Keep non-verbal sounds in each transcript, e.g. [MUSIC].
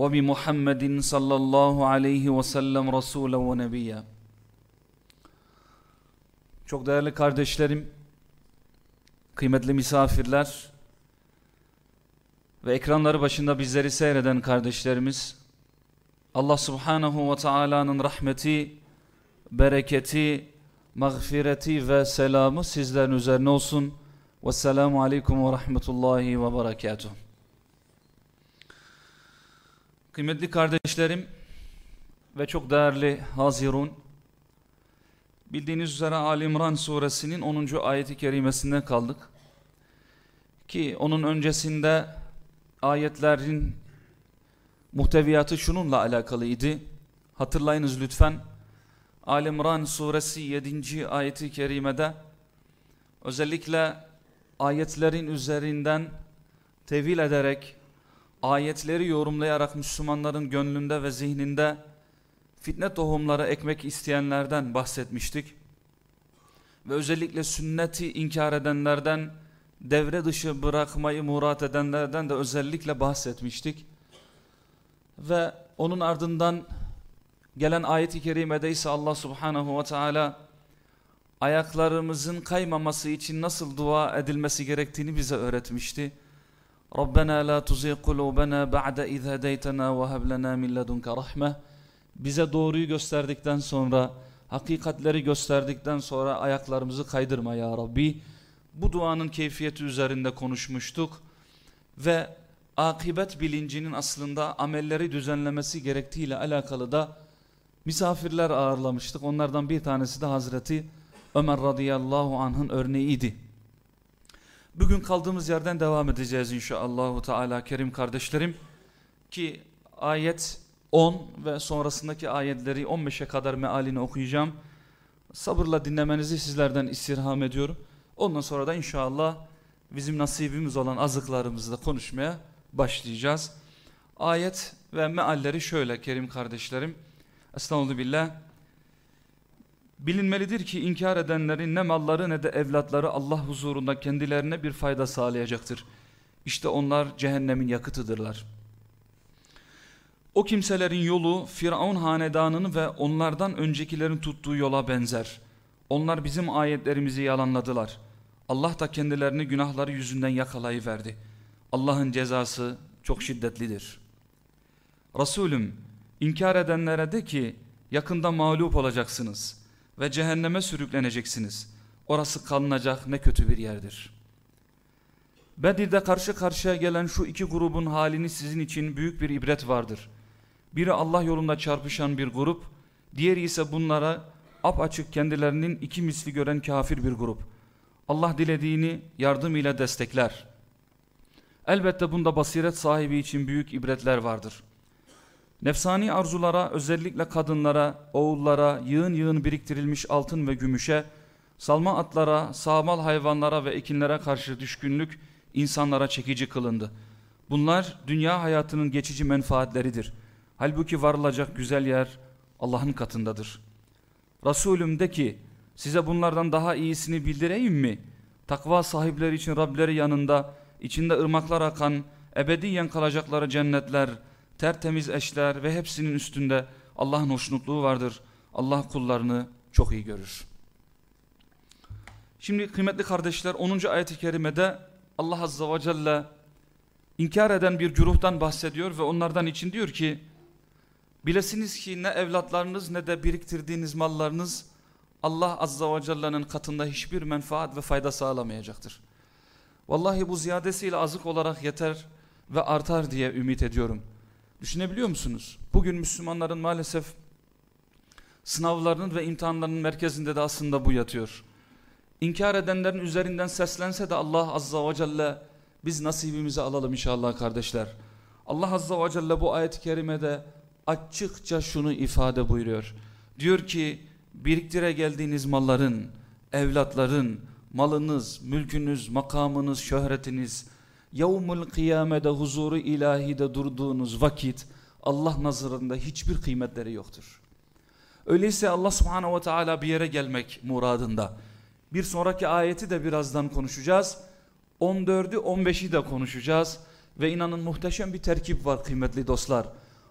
وبمحمد صلى الله عليه وسلم رسولا ونبيا Çok değerli kardeşlerim, kıymetli misafirler ve ekranları başında bizleri seyreden kardeşlerimiz, Allah subhanahu ve taala'nın rahmeti, bereketi, mağfireti ve selamı sizlerin üzerine olsun. Vesselamu aleyküm ve rahmetullahi ve berekatuhu. Kıymetli kardeşlerim ve çok değerli Hazirun, bildiğiniz üzere Ali İmran suresinin 10. ayeti kerimesinde kaldık. Ki onun öncesinde ayetlerin muhteviyatı şununla alakalıydı. Hatırlayınız lütfen. Ali İmran suresi 7. ayeti kerimede özellikle ayetlerin üzerinden tevil ederek ayetleri yorumlayarak Müslümanların gönlünde ve zihninde fitne tohumları ekmek isteyenlerden bahsetmiştik. Ve özellikle sünneti inkar edenlerden, devre dışı bırakmayı murat edenlerden de özellikle bahsetmiştik. Ve onun ardından gelen ayet-i kerimede ise Allah subhanahu ve teala ayaklarımızın kaymaması için nasıl dua edilmesi gerektiğini bize öğretmişti. Rabbena la tuzigh kulubana ba'da iz hedeytena ve hab lana min ledunka rahme. Bize doğruyu gösterdikten sonra, hakikatleri gösterdikten sonra ayaklarımızı kaydırma ya Rabbi. Bu duanın keyfiyeti üzerinde konuşmuştuk ve akibet bilincinin aslında amelleri düzenlemesi gerektiğiyle alakalı da misafirler ağırlamıştık. Onlardan bir tanesi de Hazreti Ömer radıyallahu anh'ın örneğiydi. Bugün kaldığımız yerden devam edeceğiz inşallah Teala Kerim kardeşlerim ki ayet 10 ve sonrasındaki ayetleri 15'e kadar mealini okuyacağım. Sabırla dinlemenizi sizlerden istirham ediyorum. Ondan sonra da inşallah bizim nasibimiz olan azıklarımızı da konuşmaya başlayacağız. Ayet ve mealleri şöyle Kerim kardeşlerim. Estağfurullah. Bilinmelidir ki inkar edenlerin ne malları ne de evlatları Allah huzurunda kendilerine bir fayda sağlayacaktır. İşte onlar cehennemin yakıtıdırlar. O kimselerin yolu Firavun hanedanının ve onlardan öncekilerin tuttuğu yola benzer. Onlar bizim ayetlerimizi yalanladılar. Allah da kendilerini günahları yüzünden yakalayıverdi. Allah'ın cezası çok şiddetlidir. Resulüm inkar edenlere de ki yakında mağlup olacaksınız ve cehenneme sürükleneceksiniz. Orası kalınacak ne kötü bir yerdir. Bedir'de karşı karşıya gelen şu iki grubun halini sizin için büyük bir ibret vardır. Biri Allah yolunda çarpışan bir grup, diğeri ise bunlara apaçık kendilerinin iki misli gören kafir bir grup. Allah dilediğini yardımıyla destekler. Elbette bunda basiret sahibi için büyük ibretler vardır. Nefsani arzulara, özellikle kadınlara, oğullara, yığın yığın biriktirilmiş altın ve gümüşe, salma atlara, sağmal hayvanlara ve ekinlere karşı düşkünlük insanlara çekici kılındı. Bunlar dünya hayatının geçici menfaatleridir. Halbuki varılacak güzel yer Allah'ın katındadır. Resulüm de ki size bunlardan daha iyisini bildireyim mi? Takva sahipleri için Rableri yanında, içinde ırmaklar akan, ebediyen kalacakları cennetler, tertemiz eşler ve hepsinin üstünde Allah'ın hoşnutluğu vardır. Allah kullarını çok iyi görür. Şimdi kıymetli kardeşler 10. ayet-i kerimede Allah Azze ve Celle inkar eden bir güruhtan bahsediyor ve onlardan için diyor ki bilesiniz ki ne evlatlarınız ne de biriktirdiğiniz mallarınız Allah Azze ve Celle'nin katında hiçbir menfaat ve fayda sağlamayacaktır. Vallahi bu ziyadesiyle azık olarak yeter ve artar diye ümit ediyorum. Düşünebiliyor musunuz? Bugün Müslümanların maalesef sınavlarının ve imtihanlarının merkezinde de aslında bu yatıyor. İnkar edenlerin üzerinden seslense de Allah Azza ve Celle biz nasibimizi alalım inşallah kardeşler. Allah Azza ve Celle bu ayet-i kerimede açıkça şunu ifade buyuruyor. Diyor ki biriktire geldiğiniz malların, evlatların, malınız, mülkünüz, makamınız, şöhretiniz, yevmul kıyamede huzuru ilahide durduğunuz vakit Allah nazarında hiçbir kıymetleri yoktur. Öyleyse Allah subhanehu ve teala bir yere gelmek muradında. Bir sonraki ayeti de birazdan konuşacağız. 14'ü 15'i de konuşacağız. Ve inanın muhteşem bir terkip var kıymetli dostlar.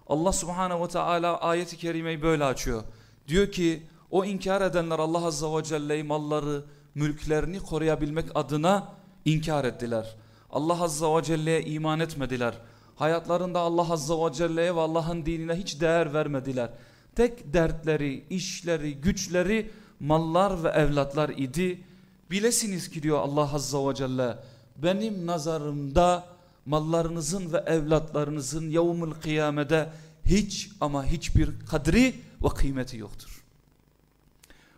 Allah subhanehu ve teala ayeti kerimeyi böyle açıyor. Diyor ki o inkar edenler Allah azza ve celle'yi malları, mülklerini koruyabilmek adına inkar ettiler. Allah azza ve celle'ye iman etmediler. Hayatlarında Allah azza ve celle'ye ve Allah'ın dinine hiç değer vermediler. Tek dertleri, işleri, güçleri mallar ve evlatlar idi. Bilesiniz ki diyor Allah azza ve celle benim nazarımda mallarınızın ve evlatlarınızın yevmül kıyamede hiç ama hiçbir kadri ve kıymeti yoktur.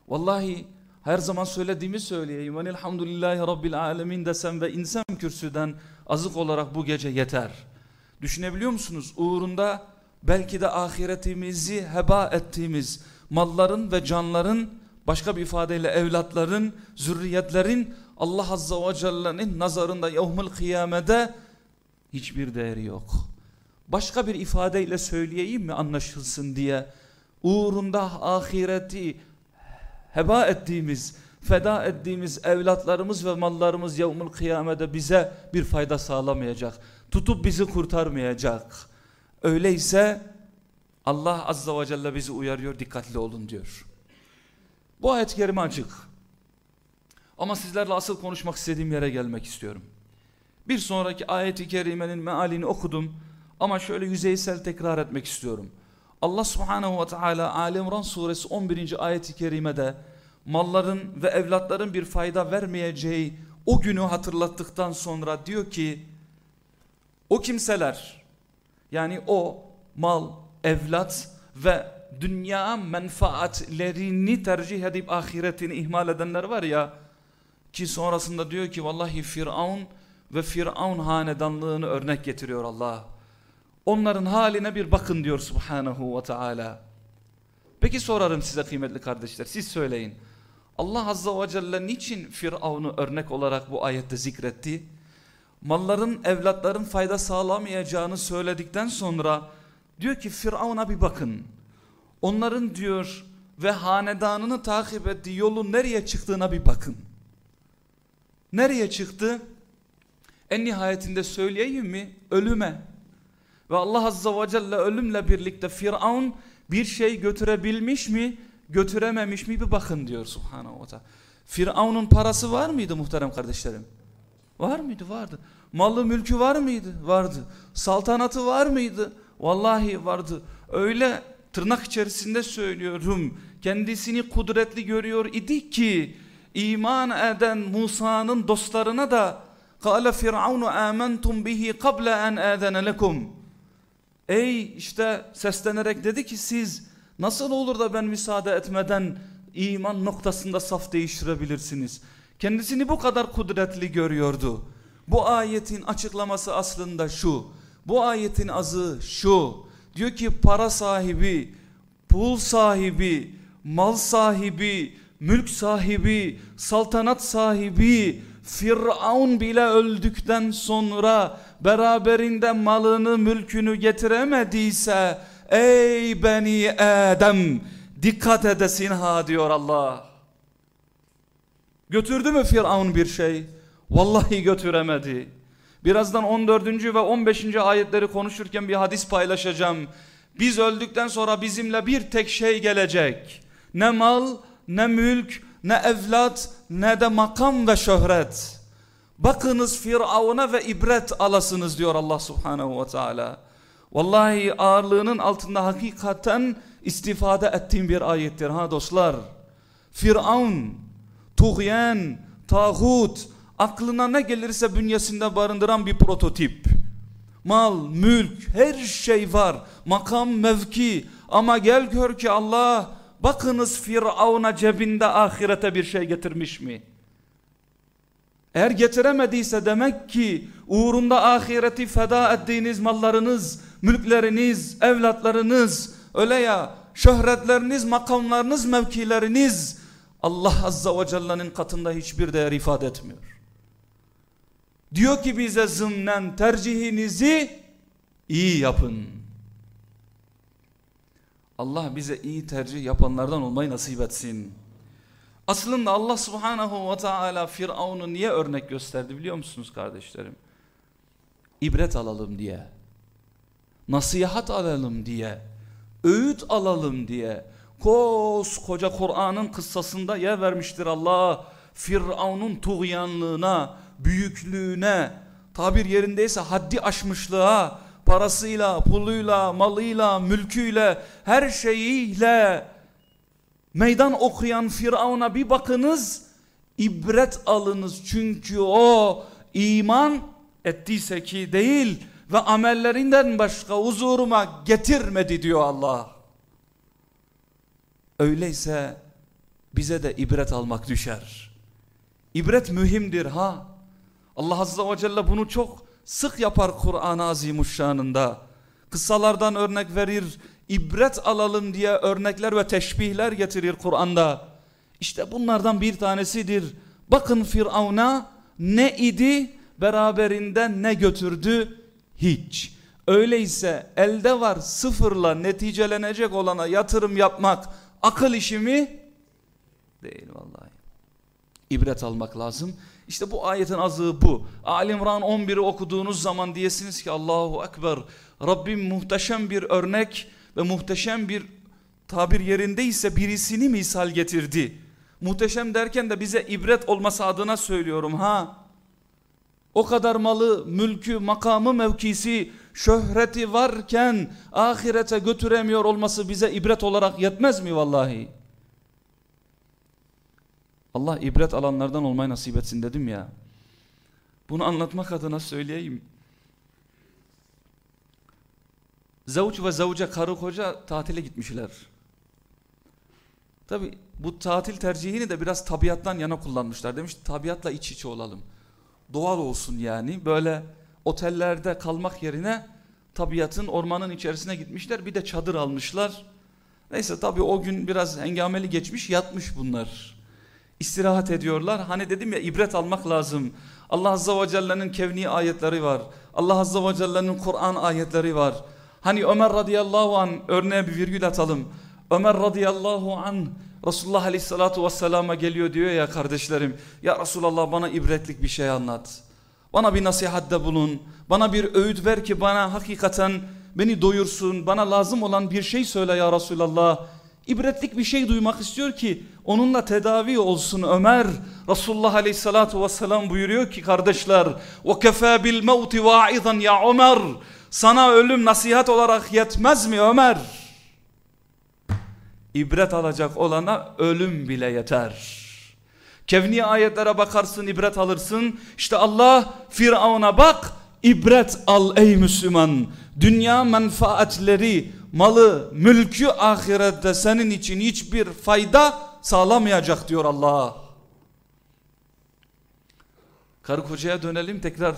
Vallahi her zaman söylediğimi söyleyeyim. Elhamdülillahi Rabbil Alemin desem ve insem kürsüden azık olarak bu gece yeter. Düşünebiliyor musunuz? Uğrunda belki de ahiretimizi heba ettiğimiz malların ve canların başka bir ifadeyle evlatların, zürriyetlerin Allah Azza ve Celle'nin nazarında yevmül kıyamede hiçbir değeri yok. Başka bir ifadeyle söyleyeyim mi anlaşılsın diye uğrunda ahireti heba ettiğimiz, feda ettiğimiz evlatlarımız ve mallarımız yevmül kıyamede bize bir fayda sağlamayacak. Tutup bizi kurtarmayacak. Öyleyse Allah azza ve celle bizi uyarıyor dikkatli olun diyor. Bu ayet-i kerime açık. Ama sizlerle asıl konuşmak istediğim yere gelmek istiyorum. Bir sonraki ayeti kerimenin mealini okudum ama şöyle yüzeysel tekrar etmek istiyorum. Allah subhanehu ve teala Ali İmran suresi 11. ayeti kerimede malların ve evlatların bir fayda vermeyeceği o günü hatırlattıktan sonra diyor ki o kimseler yani o mal, evlat ve dünya menfaatlerini tercih edip ahiretini ihmal edenler var ya ki sonrasında diyor ki vallahi Firavun ve Firavun hanedanlığını örnek getiriyor Allah. Onların haline bir bakın diyor Subhanahu ve Teala. Peki sorarım size kıymetli kardeşler siz söyleyin. Allah Azza ve Celle niçin Firavun'u örnek olarak bu ayette zikretti? Malların evlatların fayda sağlamayacağını söyledikten sonra diyor ki Firavun'a bir bakın. Onların diyor ve hanedanını takip ettiği yolun nereye çıktığına bir bakın. Nereye çıktı? En nihayetinde söyleyeyim mi? Ölüme. Ve Allah Azza ve Celle ölümle birlikte Firavun bir şey götürebilmiş mi? Götürememiş mi? Bir bakın diyor Subhanahu ve Teala. Firavun'un parası var mıydı muhterem kardeşlerim? Var mıydı? Vardı. Malı mülkü var mıydı? Vardı. Saltanatı var mıydı? Vallahi vardı. Öyle tırnak içerisinde söylüyorum. Kendisini kudretli görüyor idi ki iman eden Musa'nın dostlarına da Kale Firavunu amentum bihi qabla en adene lekum. Ey işte seslenerek dedi ki siz nasıl olur da ben müsaade etmeden iman noktasında saf değiştirebilirsiniz. Kendisini bu kadar kudretli görüyordu. Bu ayetin açıklaması aslında şu. Bu ayetin azı şu. Diyor ki para sahibi, pul sahibi, mal sahibi, mülk sahibi, saltanat sahibi, Firavun bile öldükten sonra beraberinde malını mülkünü getiremediyse ey beni Adem dikkat edesin ha diyor Allah. Götürdü mü Firavun bir şey? Vallahi götüremedi. Birazdan 14. ve 15. ayetleri konuşurken bir hadis paylaşacağım. Biz öldükten sonra bizimle bir tek şey gelecek. Ne mal, ne mülk, ne evlat, ne de makam ve şöhret. Bakınız Firavun'a ve ibret alasınız diyor Allah subhanehu ve teala. Vallahi ağırlığının altında hakikaten istifade ettiğim bir ayettir ha dostlar. Firavun, tuğyen, tağut, aklına ne gelirse bünyesinde barındıran bir prototip. Mal, mülk, her şey var. Makam, mevki. Ama gel gör ki Allah bakınız Firavun'a cebinde ahirete bir şey getirmiş mi? Eğer getiremediyse demek ki uğrunda ahireti feda ettiğiniz mallarınız, mülkleriniz, evlatlarınız, öyle ya şöhretleriniz, makamlarınız, mevkileriniz Allah Azza ve Celle'nin katında hiçbir değer ifade etmiyor. Diyor ki bize zımnen tercihinizi iyi yapın. Allah bize iyi tercih yapanlardan olmayı nasip etsin. Aslında Allah subhanahu ve teala Firavun'u niye örnek gösterdi biliyor musunuz kardeşlerim? İbret alalım diye. Nasihat alalım diye. Öğüt alalım diye. Koskoca Kur'an'ın kıssasında yer vermiştir Allah. Firavun'un tuğyanlığına, büyüklüğüne, tabir yerindeyse haddi aşmışlığa, parasıyla, puluyla, malıyla, mülküyle, her şeyiyle meydan okuyan Firavun'a bir bakınız, ibret alınız. Çünkü o iman ettiyse ki değil ve amellerinden başka huzuruma getirmedi diyor Allah. Öyleyse bize de ibret almak düşer. İbret mühimdir ha. Allah Azze ve Celle bunu çok sık yapar Kur'an-ı Azimuşşan'ında. Kıssalardan örnek verir, ibret alalım diye örnekler ve teşbihler getirir Kur'an'da. İşte bunlardan bir tanesidir. Bakın Firavun'a ne idi beraberinden ne götürdü? Hiç. Öyleyse elde var sıfırla neticelenecek olana yatırım yapmak akıl işi mi? Değil vallahi. İbret almak lazım. İşte bu ayetin azığı bu. Ali İmran 11'i okuduğunuz zaman diyesiniz ki Allahu Ekber. Rabbim muhteşem bir örnek ve muhteşem bir tabir yerindeyse birisini misal getirdi. Muhteşem derken de bize ibret olması adına söylüyorum ha. O kadar malı, mülkü, makamı, mevkisi, şöhreti varken ahirete götüremiyor olması bize ibret olarak yetmez mi vallahi? Allah ibret alanlardan olmayı nasip etsin dedim ya. Bunu anlatmak adına söyleyeyim. Zavuç ve zavuca karı koca tatile gitmişler. Tabi bu tatil tercihini de biraz tabiattan yana kullanmışlar. Demiş tabiatla iç içe olalım. Doğal olsun yani. Böyle otellerde kalmak yerine tabiatın ormanın içerisine gitmişler. Bir de çadır almışlar. Neyse tabi o gün biraz hengameli geçmiş yatmış bunlar istirahat ediyorlar. Hani dedim ya ibret almak lazım. Allah Azze ve Celle'nin kevni ayetleri var. Allah Azze ve Celle'nin Kur'an ayetleri var. Hani Ömer radıyallahu an örneğe bir virgül atalım. Ömer radıyallahu an Resulullah aleyhissalatu vesselama geliyor diyor ya kardeşlerim. Ya Resulallah bana ibretlik bir şey anlat. Bana bir nasihatte bulun. Bana bir öğüt ver ki bana hakikaten beni doyursun. Bana lazım olan bir şey söyle ya Resulallah. İbretlik bir şey duymak istiyor ki onunla tedavi olsun Ömer. Resulullah aleyhissalatu vesselam buyuruyor ki kardeşler وَكَفَى بِالْمَوْتِ وَاِذًا ya Ömer Sana ölüm nasihat olarak yetmez mi Ömer? İbret alacak olana ölüm bile yeter. Kevni ayetlere bakarsın ibret alırsın. İşte Allah Firavun'a bak ibret al ey Müslüman. Dünya menfaatleri malı, mülkü ahirette senin için hiçbir fayda sağlamayacak diyor Allah. Karı kocaya dönelim tekrar.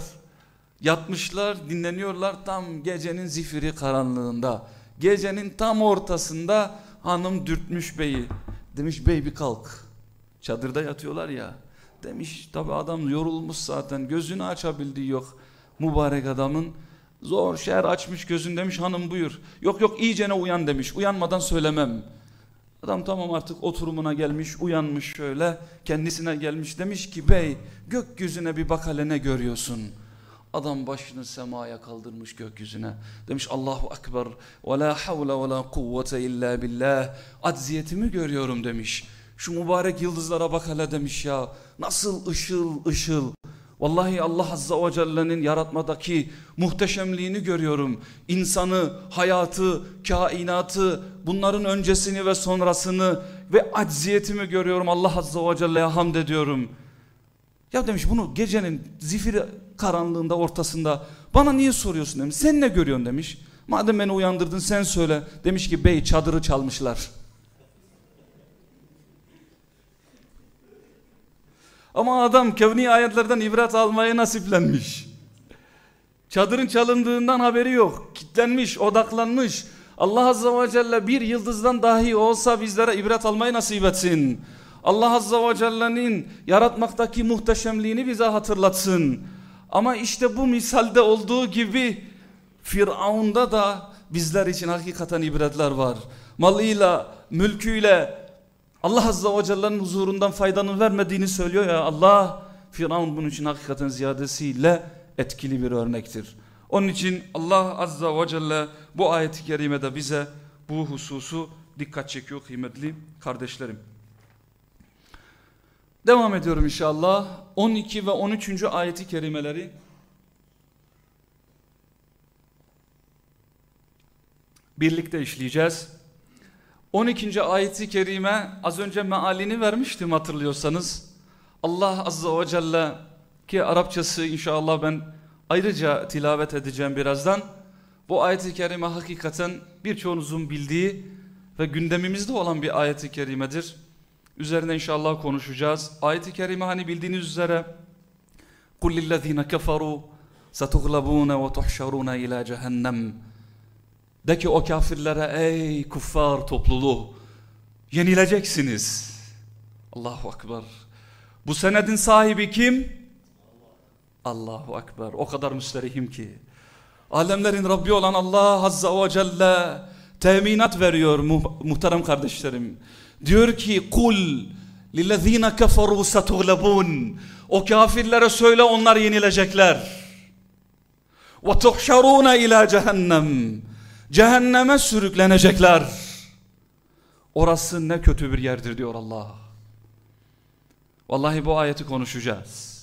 Yatmışlar, dinleniyorlar tam gecenin zifiri karanlığında. Gecenin tam ortasında hanım dürtmüş beyi. Demiş bey bir kalk. Çadırda yatıyorlar ya. Demiş tabi adam yorulmuş zaten gözünü açabildiği yok. Mübarek adamın Zor şehir açmış gözün demiş hanım buyur. Yok yok iyicene uyan demiş. Uyanmadan söylemem. Adam tamam artık oturumuna gelmiş uyanmış şöyle kendisine gelmiş demiş ki bey gökyüzüne bir bak hele ne görüyorsun. Adam başını semaya kaldırmış gökyüzüne. Demiş Allahu Ekber ve la havle ve la kuvvete illa billah. Acziyetimi görüyorum demiş. Şu mübarek yıldızlara bak hele demiş ya. Nasıl ışıl ışıl. Vallahi Allah Azza ve Celle'nin yaratmadaki muhteşemliğini görüyorum. İnsanı, hayatı, kainatı, bunların öncesini ve sonrasını ve acziyetimi görüyorum. Allah Azza ve Celle'ye hamd ediyorum. Ya demiş bunu gecenin zifiri karanlığında ortasında bana niye soruyorsun demiş. Sen ne görüyorsun demiş. Madem beni uyandırdın sen söyle. Demiş ki bey çadırı çalmışlar. Ama adam kevni ayetlerden ibret almaya nasiplenmiş. Çadırın çalındığından haberi yok. Kitlenmiş, odaklanmış. Allah Azze ve Celle bir yıldızdan dahi olsa bizlere ibret almayı nasip etsin. Allah Azze ve Celle'nin yaratmaktaki muhteşemliğini bize hatırlatsın. Ama işte bu misalde olduğu gibi Firavun'da da bizler için hakikaten ibretler var. Malıyla, mülküyle Allah Azze ve Celle'nin huzurundan faydanın vermediğini söylüyor ya Allah. Firavun bunun için hakikaten ziyadesiyle etkili bir örnektir. Onun için Allah Azza ve Celle bu ayeti kerimede bize bu hususu dikkat çekiyor kıymetli kardeşlerim. Devam ediyorum inşallah. 12 ve 13. ayeti kerimeleri birlikte işleyeceğiz. 12. ayeti kerime az önce mealini vermiştim hatırlıyorsanız. Allah Azza ve Celle ki Arapçası inşallah ben ayrıca tilavet edeceğim birazdan. Bu ayeti kerime hakikaten birçoğunuzun bildiği ve gündemimizde olan bir ayeti kerimedir. Üzerine inşallah konuşacağız. Ayet-i kerime hani bildiğiniz üzere قُلْ لِلَّذ۪ينَ كَفَرُوا سَتُغْلَبُونَ وَتُحْشَرُونَ اِلَى cehennem. De ki o kafirlere ey kuffar topluluğu yenileceksiniz. Allahu Akbar. Bu senedin sahibi kim? Allahu Ekber. O kadar müsterihim ki. Alemlerin Rabbi olan Allah Azza ve Celle teminat veriyor muhterem kardeşlerim. Diyor ki kul lillezine keferu setuglebun. O kafirlere söyle onlar yenilecekler. Ve tuhşaruna ila cehennem. Cehenneme sürüklenecekler. Orası ne kötü bir yerdir diyor Allah. Vallahi bu ayeti konuşacağız.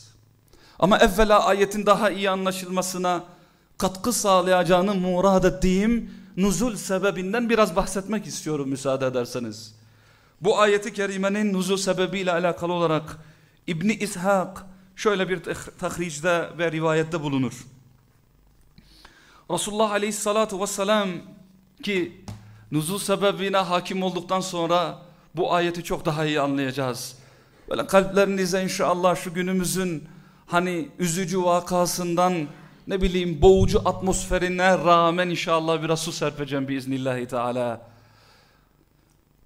Ama evvela ayetin daha iyi anlaşılmasına katkı sağlayacağını murad ettiğim nuzul sebebinden biraz bahsetmek istiyorum müsaade ederseniz. Bu ayeti kerimenin nuzul sebebiyle alakalı olarak İbni İshak şöyle bir tahricde ve rivayette bulunur. Resulullah aleyhissalatu vesselam ki nuzul sebebine hakim olduktan sonra bu ayeti çok daha iyi anlayacağız. Böyle kalplerinize inşallah şu günümüzün hani üzücü vakasından ne bileyim boğucu atmosferine rağmen inşallah biraz su serpeceğim biiznillahi teala.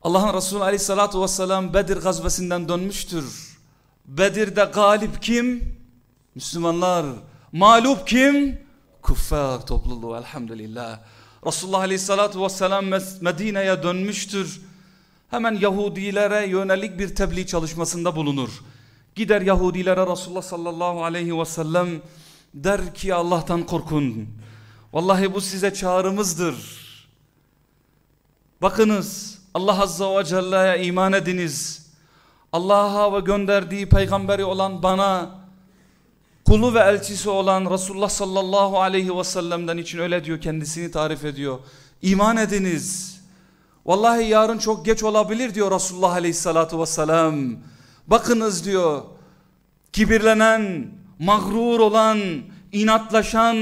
Allah'ın Resulü aleyhissalatu vesselam Bedir gazvesinden dönmüştür. Bedir'de galip kim? Müslümanlar. Mağlup kim? Kuffar topluluğu elhamdülillah. Resulullah aleyhissalatu vesselam Medine'ye dönmüştür. Hemen Yahudilere yönelik bir tebliğ çalışmasında bulunur. Gider Yahudilere Resulullah sallallahu aleyhi ve sellem der ki Allah'tan korkun. Vallahi bu size çağrımızdır. Bakınız Allah azza ve celle'ye iman ediniz. Allah'a ve gönderdiği peygamberi olan bana kulu ve elçisi olan Resulullah sallallahu aleyhi ve sellem'den için öyle diyor kendisini tarif ediyor. İman ediniz. Vallahi yarın çok geç olabilir diyor Resulullah aleyhissalatu vesselam. Bakınız diyor kibirlenen, mağrur olan, inatlaşan,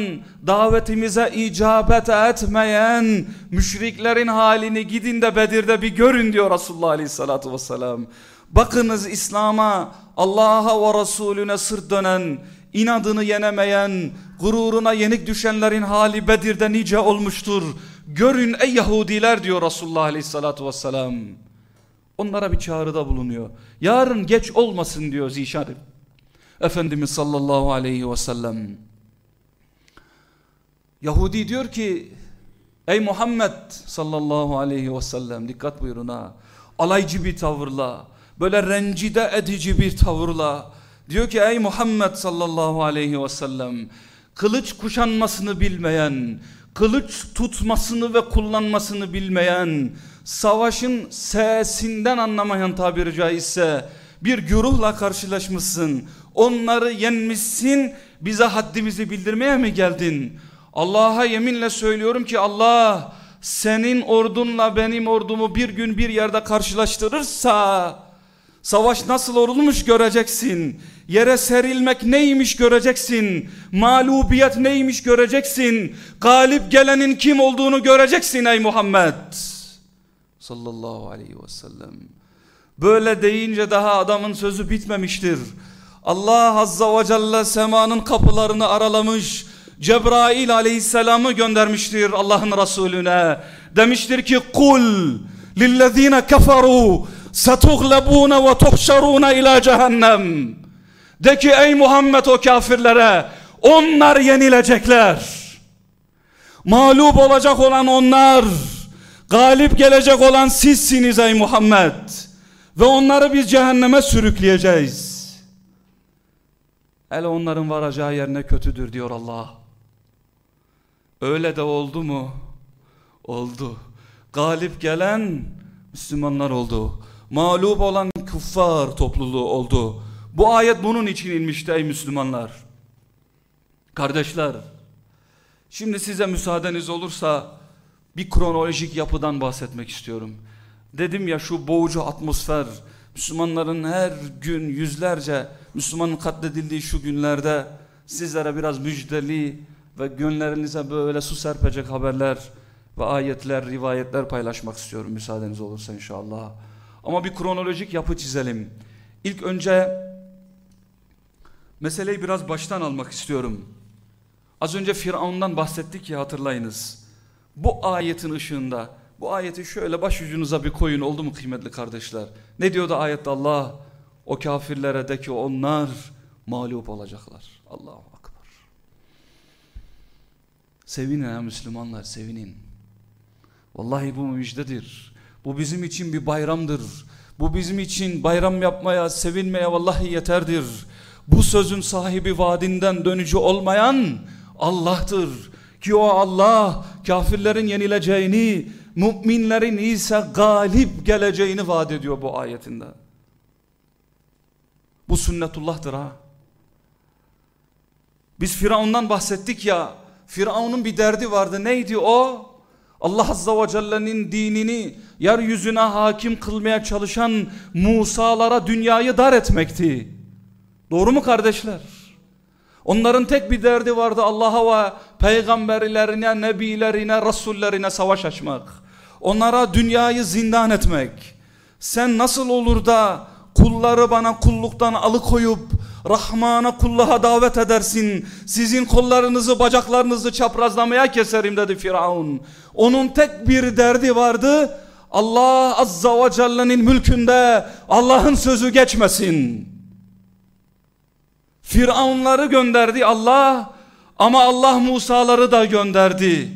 davetimize icabet etmeyen müşriklerin halini gidin de Bedir'de bir görün diyor Resulullah Aleyhisselatü Vesselam. Bakınız İslam'a, Allah'a ve Resulüne sırt dönen, inadını yenemeyen, gururuna yenik düşenlerin hali Bedir'de nice olmuştur. Görün ey Yahudiler diyor Resulullah Aleyhisselatü Vesselam. Onlara bir çağrıda bulunuyor. Yarın geç olmasın diyor Zişan Efendimiz sallallahu aleyhi ve sellem. Yahudi diyor ki ey Muhammed sallallahu aleyhi ve sellem dikkat buyurun ha. Alaycı bir tavırla böyle rencide edici bir tavırla diyor ki ey Muhammed sallallahu aleyhi ve sellem kılıç kuşanmasını bilmeyen kılıç tutmasını ve kullanmasını bilmeyen savaşın sesinden anlamayan tabiri caizse bir güruhla karşılaşmışsın. Onları yenmişsin. Bize haddimizi bildirmeye mi geldin? Allah'a yeminle söylüyorum ki Allah senin ordunla benim ordumu bir gün bir yerde karşılaştırırsa savaş nasıl olmuş göreceksin. Yere serilmek neymiş göreceksin. Mağlubiyet neymiş göreceksin. Galip gelenin kim olduğunu göreceksin ey Muhammed sallallahu aleyhi ve sellem. Böyle deyince daha adamın sözü bitmemiştir. Allah Azza ve Celle semanın kapılarını aralamış. Cebrail aleyhisselamı göndermiştir Allah'ın Resulüne. Demiştir ki kul lillezine keferu setuglebune ve tuhşarune ila cehennem. De ki ey Muhammed o kafirlere onlar yenilecekler. Mağlup olacak olan onlar. Galip gelecek olan sizsiniz ey Muhammed. Ve onları biz cehenneme sürükleyeceğiz. Hele onların varacağı yer ne kötüdür diyor Allah. Öyle de oldu mu? Oldu. Galip gelen Müslümanlar oldu. Mağlup olan kuffar topluluğu oldu. Bu ayet bunun için inmişti ey Müslümanlar. Kardeşler, şimdi size müsaadeniz olursa bir kronolojik yapıdan bahsetmek istiyorum. Dedim ya şu boğucu atmosfer, Müslümanların her gün yüzlerce Müslümanın katledildiği şu günlerde sizlere biraz müjdeli ve gönlerinize böyle su serpecek haberler ve ayetler, rivayetler paylaşmak istiyorum müsaadeniz olursa inşallah. Ama bir kronolojik yapı çizelim. İlk önce meseleyi biraz baştan almak istiyorum. Az önce Firavun'dan bahsettik ya hatırlayınız. Bu ayetin ışığında, bu ayeti şöyle başucunuza bir koyun oldu mu kıymetli kardeşler? Ne diyordu ayette Allah? O kafirlere de ki onlar mağlup olacaklar. Allahu. Sevinin ya Müslümanlar sevinin. Vallahi bu müjdedir. Bu bizim için bir bayramdır. Bu bizim için bayram yapmaya, sevinmeye vallahi yeterdir. Bu sözün sahibi vaadinden dönücü olmayan Allah'tır. Ki o Allah kafirlerin yenileceğini, müminlerin ise galip geleceğini vaat ediyor bu ayetinde. Bu sünnetullah'tır ha. Biz Firavun'dan bahsettik ya. Firavun'un bir derdi vardı. Neydi o? Allah Azza ve Celle'nin dinini yeryüzüne hakim kılmaya çalışan Musa'lara dünyayı dar etmekti. Doğru mu kardeşler? Onların tek bir derdi vardı Allah'a ve peygamberlerine, nebilerine, rasullerine savaş açmak. Onlara dünyayı zindan etmek. Sen nasıl olur da kulları bana kulluktan alıkoyup Rahman'a kulluğa davet edersin. Sizin kollarınızı bacaklarınızı çaprazlamaya keserim dedi Firavun. Onun tek bir derdi vardı. Allah Azza ve Celle'nin mülkünde Allah'ın sözü geçmesin. Firavunları gönderdi Allah ama Allah Musa'ları da gönderdi.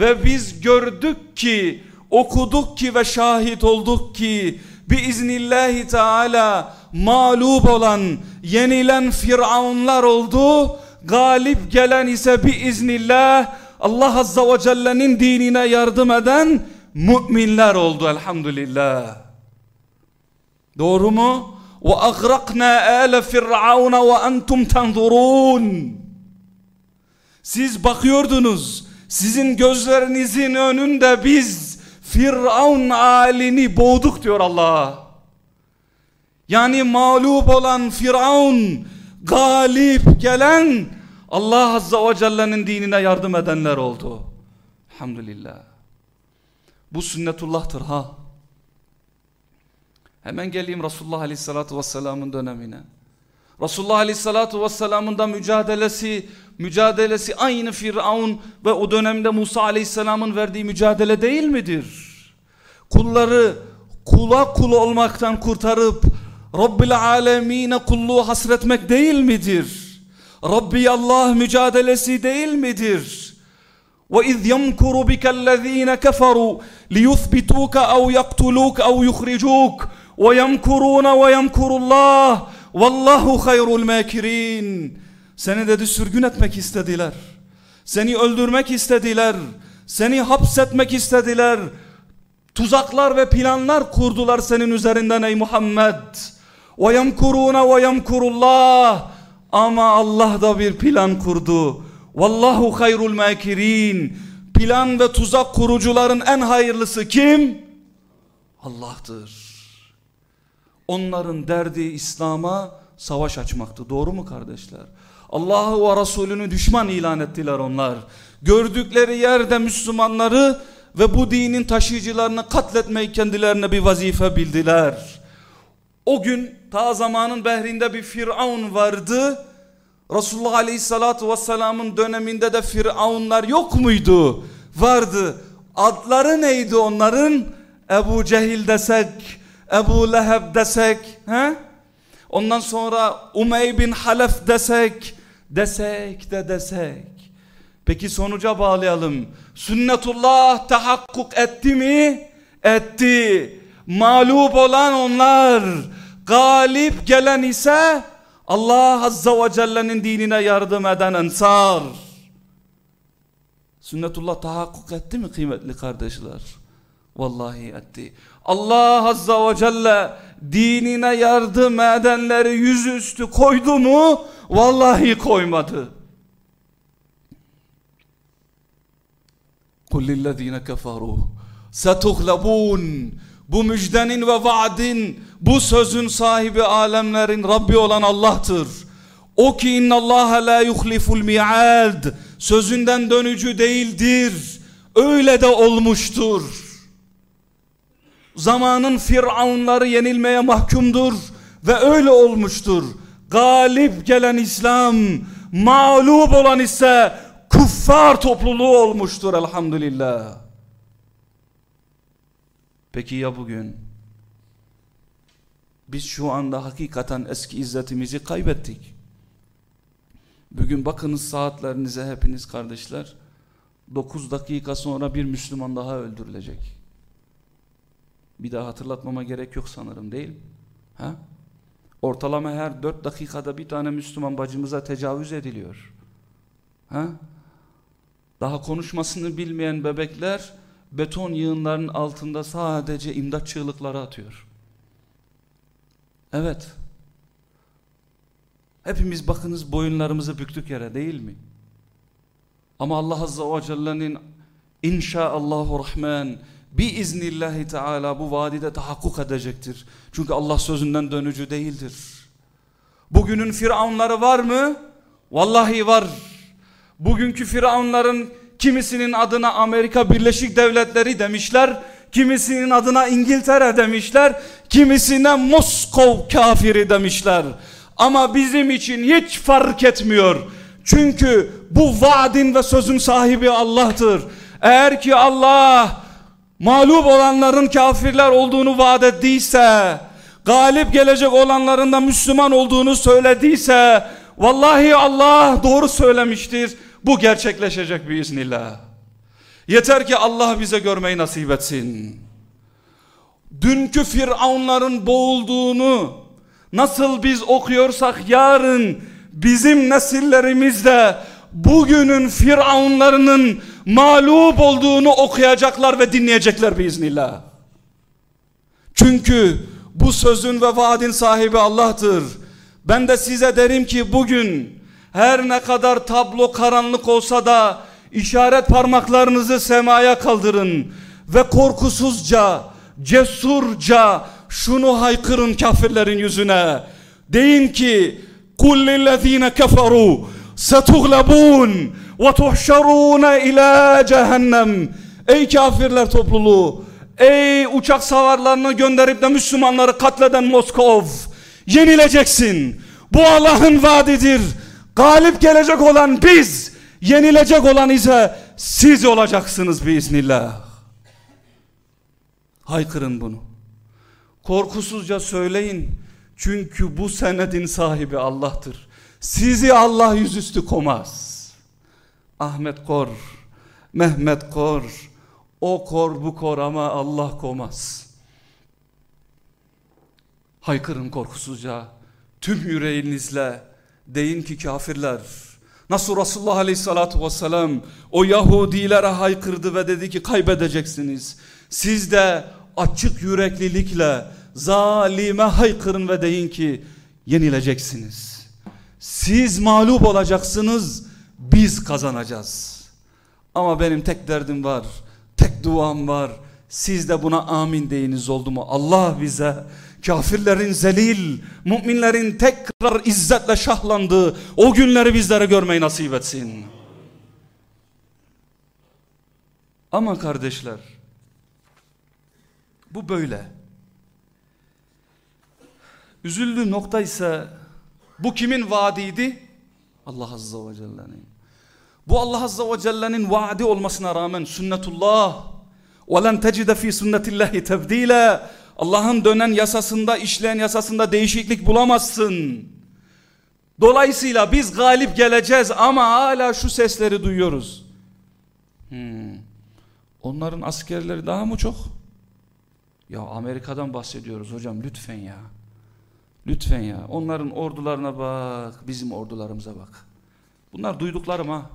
Ve biz gördük ki, okuduk ki ve şahit olduk ki biiznillahi teala mağlup olan, yenilen firavunlar oldu. Galip gelen ise biiznillah Allah Azza ve Celle'nin dinine yardım eden müminler oldu elhamdülillah. Doğru mu? Ve agraqna ale firavun ve entum tanzurun. Siz bakıyordunuz. Sizin gözlerinizin önünde biz Firavun alini boğduk diyor Allah. Yani mağlup olan Firavun galip gelen Allah Azza ve Celle'nin dinine yardım edenler oldu. Elhamdülillah. Bu sünnetullah'tır ha. Hemen geleyim Resulullah Aleyhisselatü Vesselam'ın dönemine. Resulullah Aleyhisselatü Vesselam'ın da mücadelesi, mücadelesi aynı Firavun ve o dönemde Musa Aleyhisselam'ın verdiği mücadele değil midir? Kulları kula kul olmaktan kurtarıp Rabbil alemine kulluğu hasretmek değil midir? Rabbi Allah mücadelesi değil midir? وَاِذْ يَمْكُرُ بِكَ الَّذ۪ينَ كَفَرُوا لِيُثْبِتُوكَ اَوْ يَقْتُلُوكَ اَوْ يُخْرِجُوكَ وَيَمْكُرُونَ وَيَمْكُرُ اللّٰهِ Vallahu hayrul makirin. Seni dedi sürgün etmek istediler. Seni öldürmek istediler. Seni hapsetmek istediler. Tuzaklar ve planlar kurdular senin üzerinden ey Muhammed. Ve yemkuruna ve yemkurullah. Ama Allah da bir plan kurdu. Vallahu hayrul makirin. Plan ve tuzak kurucuların en hayırlısı kim? Allah'tır. Onların derdi İslam'a savaş açmaktı. Doğru mu kardeşler? Allah'ı ve Resulünü düşman ilan ettiler onlar. Gördükleri yerde Müslümanları ve bu dinin taşıyıcılarını katletmeyi kendilerine bir vazife bildiler. O gün ta zamanın behrinde bir Firavun vardı. Resulullah Aleyhisselatü Vesselam'ın döneminde de Firavunlar yok muydu? Vardı. Adları neydi onların? Ebu Cehil desek, Ebu Leheb desek, he? Ondan sonra Umey bin Halef desek, desek de desek. Peki sonuca bağlayalım. Sünnetullah tahakkuk etti mi? Etti. Mağlup olan onlar. Galip gelen ise Allah Azza ve Celle'nin dinine yardım eden ensar. Sünnetullah tahakkuk etti mi kıymetli kardeşler? Vallahi etti. Allah Azza ve Celle dinine yardım edenleri yüzüstü koydu mu? Vallahi koymadı. قُلْ لِلَّذ۪ينَ كَفَرُوا سَتُغْلَبُونَ Bu müjdenin ve vaadin, bu sözün sahibi alemlerin Rabbi olan Allah'tır. O ki innallaha la yuhliful mi'ad. Sözünden dönücü değildir. Öyle de olmuştur. Zamanın firavunları yenilmeye mahkumdur ve öyle olmuştur. Galip gelen İslam, mağlup olan ise kuffar topluluğu olmuştur elhamdülillah. Peki ya bugün? Biz şu anda hakikaten eski izzetimizi kaybettik. Bugün bakınız saatlerinize hepiniz kardeşler. 9 dakika sonra bir Müslüman daha öldürülecek. Bir daha hatırlatmama gerek yok sanırım değil? Ha? Ortalama her 4 dakikada bir tane Müslüman bacımıza tecavüz ediliyor. Ha? Daha konuşmasını bilmeyen bebekler beton yığınlarının altında sadece imdat çığlıkları atıyor. Evet. Hepimiz bakınız boyunlarımızı büktük yere değil mi? Ama Allah Azza ve Celle'nin inşaallahu rahman biiznillahi teala bu vadide tahakkuk edecektir. Çünkü Allah sözünden dönücü değildir. Bugünün firavunları var mı? Vallahi var. Bugünkü firavunların kimisinin adına Amerika Birleşik Devletleri demişler. Kimisinin adına İngiltere demişler. Kimisine Moskov kafiri demişler. Ama bizim için hiç fark etmiyor. Çünkü bu vaadin ve sözün sahibi Allah'tır. Eğer ki Allah mağlup olanların kafirler olduğunu vaat ettiyse, galip gelecek olanların da Müslüman olduğunu söylediyse, vallahi Allah doğru söylemiştir. Bu gerçekleşecek biiznillah. Yeter ki Allah bize görmeyi nasip etsin. Dünkü firavunların boğulduğunu nasıl biz okuyorsak yarın bizim nesillerimiz de bugünün firavunlarının mağlup olduğunu okuyacaklar ve dinleyecekler biiznillah. Çünkü bu sözün ve vaadin sahibi Allah'tır. Ben de size derim ki bugün her ne kadar tablo karanlık olsa da işaret parmaklarınızı semaya kaldırın ve korkusuzca, cesurca şunu haykırın kafirlerin yüzüne. Deyin ki kul lillezine keferu setuglabun ve tuhşarun ila cehennem. Ey kafirler topluluğu, ey uçak savarlarını gönderip de Müslümanları katleden Moskov, yenileceksin. Bu Allah'ın vaadidir. Galip gelecek olan biz, yenilecek olan ise siz olacaksınız biiznillah. Haykırın bunu. Korkusuzca söyleyin. Çünkü bu senedin sahibi Allah'tır. Sizi Allah yüzüstü komaz. Ahmet kor, Mehmet kor, o kor bu kor ama Allah komaz. Haykırın korkusuzca, tüm yüreğinizle deyin ki kafirler, nasıl Resulullah Aleyhisselatü Vesselam o Yahudilere haykırdı ve dedi ki kaybedeceksiniz. Siz de açık yüreklilikle zalime haykırın ve deyin ki yenileceksiniz. Siz mağlup olacaksınız, biz kazanacağız. Ama benim tek derdim var, tek duam var. Siz de buna amin deyiniz oldu mu? Allah bize kafirlerin zelil, müminlerin tekrar izzetle şahlandığı o günleri bizlere görmeyi nasip etsin. Ama kardeşler, bu böyle. Üzüldüğü nokta ise bu kimin vaadiydi? Allah Azze ve Celle'nin. Bu Allah Azze ve Celle'nin vaadi olmasına rağmen sünnetullah وَلَنْ تَجِدَ ف۪ي سُنَّةِ اللّٰهِ تَبْد۪يلًا Allah'ın dönen yasasında, işleyen yasasında değişiklik bulamazsın. Dolayısıyla biz galip geleceğiz ama hala şu sesleri duyuyoruz. Hmm. Onların askerleri daha mı çok? Ya Amerika'dan bahsediyoruz hocam lütfen ya. Lütfen ya. Onların ordularına bak, bizim ordularımıza bak. Bunlar duyduklarım ha.